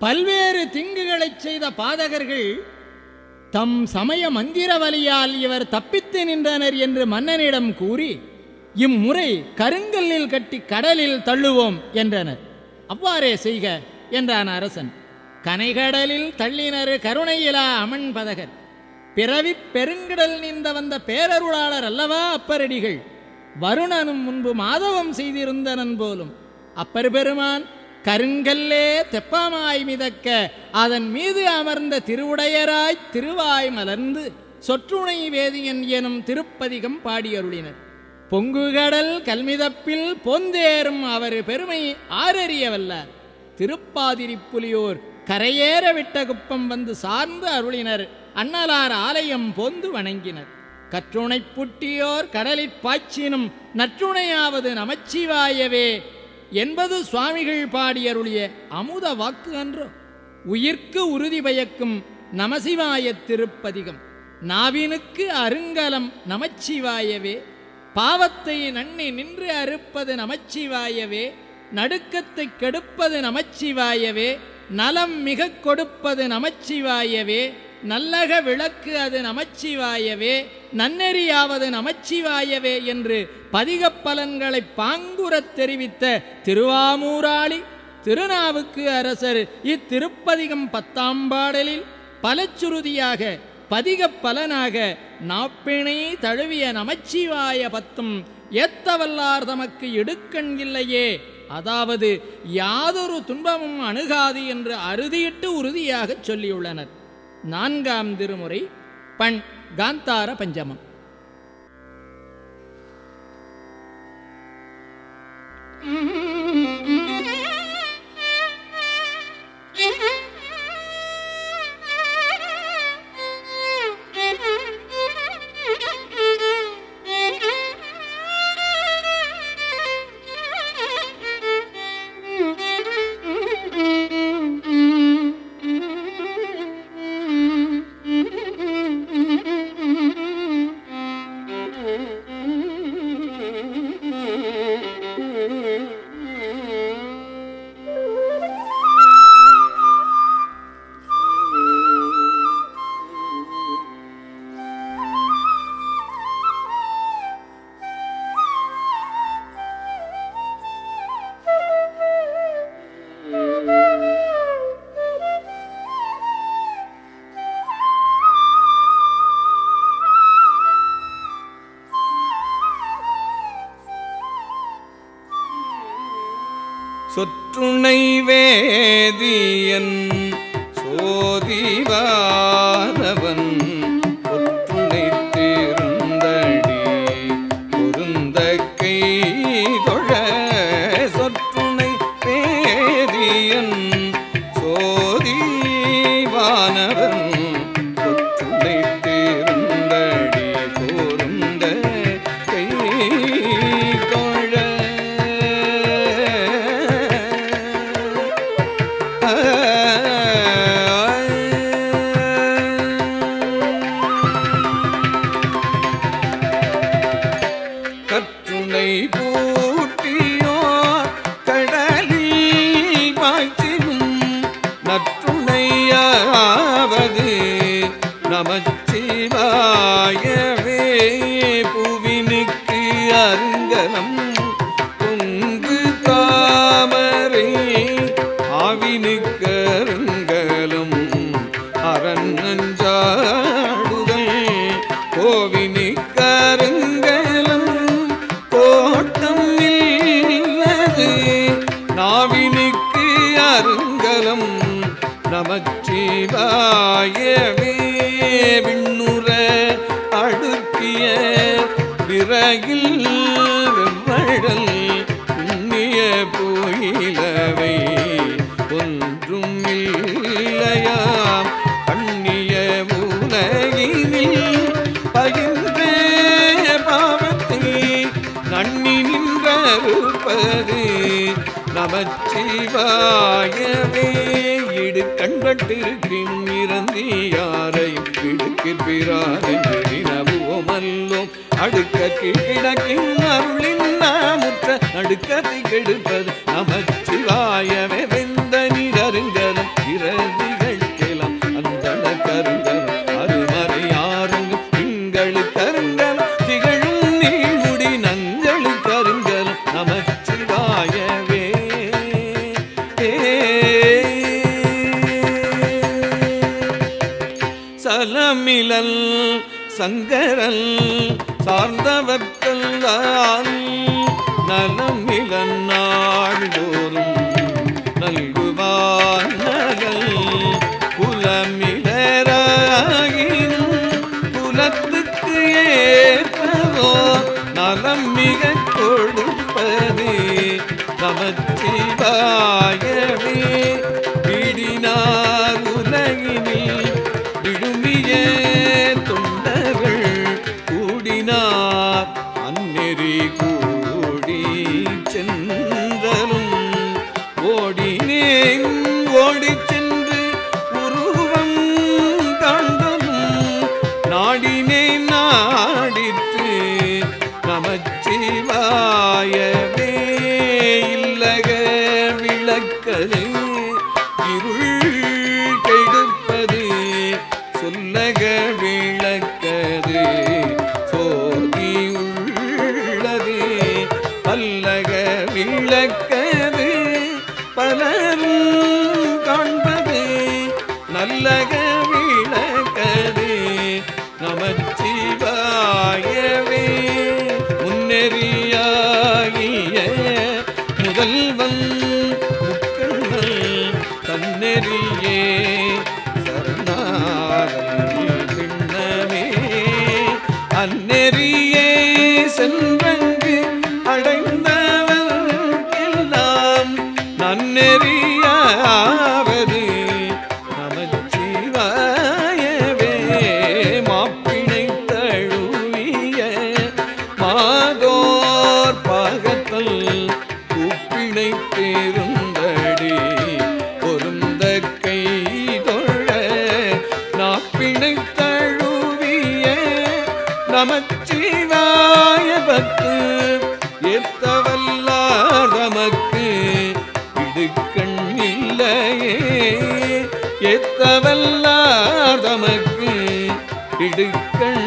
பல்வேறு திங்குகளைச் செய்த பாதகர்கள் தம் சமய மந்திர வலியால் இவர் தப்பித்து நின்றனர் என்று மன்னனிடம் கூறி இம்முறை கருங்கல்லில் கட்டி கடலில் தள்ளுவோம் என்றனர். அவ்வாறே செய்க என்றான் அரசன். கனைகடலில் தள்ளினர் கருணையிலா அமன் பதகர். பிறவிப் பெருங்கடல் நீந்த வந்த பேரருளாளர் அல்லவா அப்பரடிகள்? வருணனும் முன்பு மாதவம் செய்திருந்தனன் போலும். அப்பர் பெருமான் கருங்கல்லே தெப்பமாய் மிதக்க அதன் மீது அமர்ந்த திருவுடையராய் திருவாய் மலர்ந்து சொற்றுணை வேதியன் எனும் திருப்பதிகம் பாடியருளினர். பொங்குகடல் கல்மிதப்பில் போந்தேறும் அவர் பெருமை ஆரறியவல்லார் திருப்பாதிரி புலியோர் கரையேற விட்ட குப்பம் வந்து சார்ந்து அருளினர். அண்ணலார் ஆலயம் போந்து வணங்கினர். கற்றுணைப் புட்டியோர் கடலிற் பாய்ச்சினும் நற்றுணையாவது நமச்சிவாயவே. என்பது சுவாமிகள் பாடியருளிய அமுத வாக்கு அன்று. உயிர்க்கு உறுதி பயக்கும் நமசிவாய திருப்பதிகம். நாவினுக்கு அருங்கலம் நமச்சிவாயவே. பாவத்தை நன்னி நின்று அறுப்பது நமச்சிவாயவே. நடுக்கத்தை கெடுப்பது நமச்சிவாயவே. நலம் மிக கொடுப்பது நமச்சிவாயவே. நல்லக விளக்கு அது நமச்சிவாயவே நன்னெறியாவது நமச்சிவாயவே என்று பதிகப் பலன்களை பாங்குறத் தெரிவித்த திருவாமூராளி திருநாவுக்கு அரசர் இத்திருப்பதிகம் பத்தாம் பாடலில் பலச்சுருதியாக பதிகப்பலனாக நாப்பிணை தழுவிய நமச்சிவாய பத்தும் ஏத்தவல்லார் தமக்கு இடுக்கண் இல்லையே. அதாவது யாதொரு துன்பமும் அணுகாது என்று அறுதியிட்டு உறுதியாகச் சொல்லியுள்ளனர். நான்காம் திருமுறை பண் காந்தார பஞ்சமம். சொற்றுணை வேதியன் சோதிவாரவன் நமது நாவினுக்கு அருங்கலம் நமச்சிவாயவே விண்ணுற அடுக்கிய விறகில் நின்றறுப்பது நமச்சிவாயவே இடு கண்பட்டிருக்கினும் இறந்தி யாரையும் இடுக்கிற்பிராதென்றோமல்லோம் அடுக்க கிழக்கின் அருளின் நாமுற்ற நடுக்கத்தை கெடுப்பது நமச்சிவாயவே வெந்த நீரருங்கலம் இரதிகழ்கெலாம் கிளம் அந்த அருமறை சங்கரல் சார்ந்தவர்க்கல்லால் நலமிலன் நாள்தோறும் நல்குவான் நகல் குலமிலராகினும் குலத்துக்கு ஏற்பதோ நலம் மிக கொடுப்பது நமச்சிவாயவே பிடினார் உலகினில் விடுமியே இழக்கது பலரும் காண்பது நல்லக விளக்கது. நமச்சிவாயவே முன்னெறியாகிய முதல்வன் முக்கண்ணல் தன்னெறியே சரணாரல் பின்னமே. அந்நெறியே சென்றங்கு அடைந்த நன்னெறியாவது நமச்சிவாயவே மாப்பிணை தழுவிய மாதோர் பாகத்தல் கூப்பிணை பேருந்தடி. பொருந்த கை தொழ நாப்பிணை தழுவிய நமச்சிவாய பத்து ஏத்தவல்லார் ஏத்தவல்லார் தமக்கு இடுக்கள்